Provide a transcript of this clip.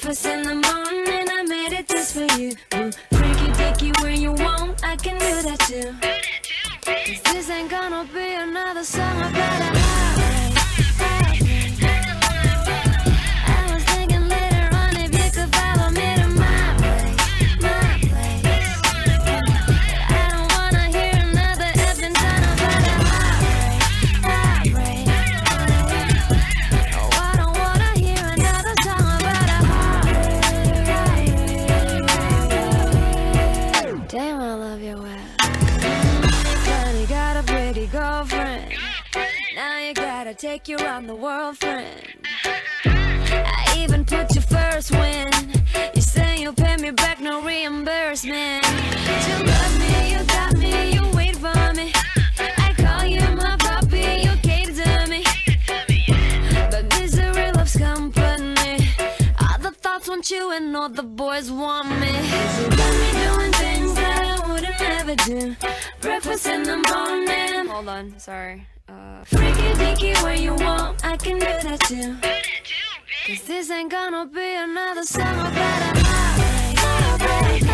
Breakfast in the morning, I made it just for you. Ooh, freaky dicky when you want, I can do that too. 'Cause this ain't gonna be another song about a You gotta take you around the world, friend. I even put you first when you say you'll pay me back, no reimbursement. You love me, you got me, you wait for me. I call you my puppy, you cater to me. But misery loves company. All the thoughts want you, and all the boys want me. You got me doing wouldn't ever do. Breakfast in the morning. Hold on, sorry. Uh, Freaky dicky when you want, I can do that too. Cause this ain't gonna be another a heartbreak. heartbreak.